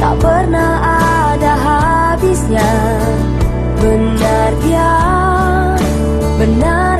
tak pernah ada habisnya. Benar dia benar